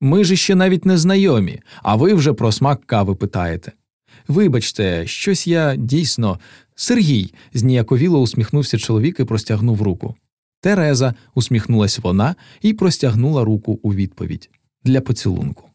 Ми ж іще навіть не знайомі, а ви вже про смак кави питаєте. Вибачте, щось я дійсно. Сергій, зніяковіло усміхнувся чоловік і простягнув руку. Тереза, усміхнулась вона і простягнула руку у відповідь для поцілунку.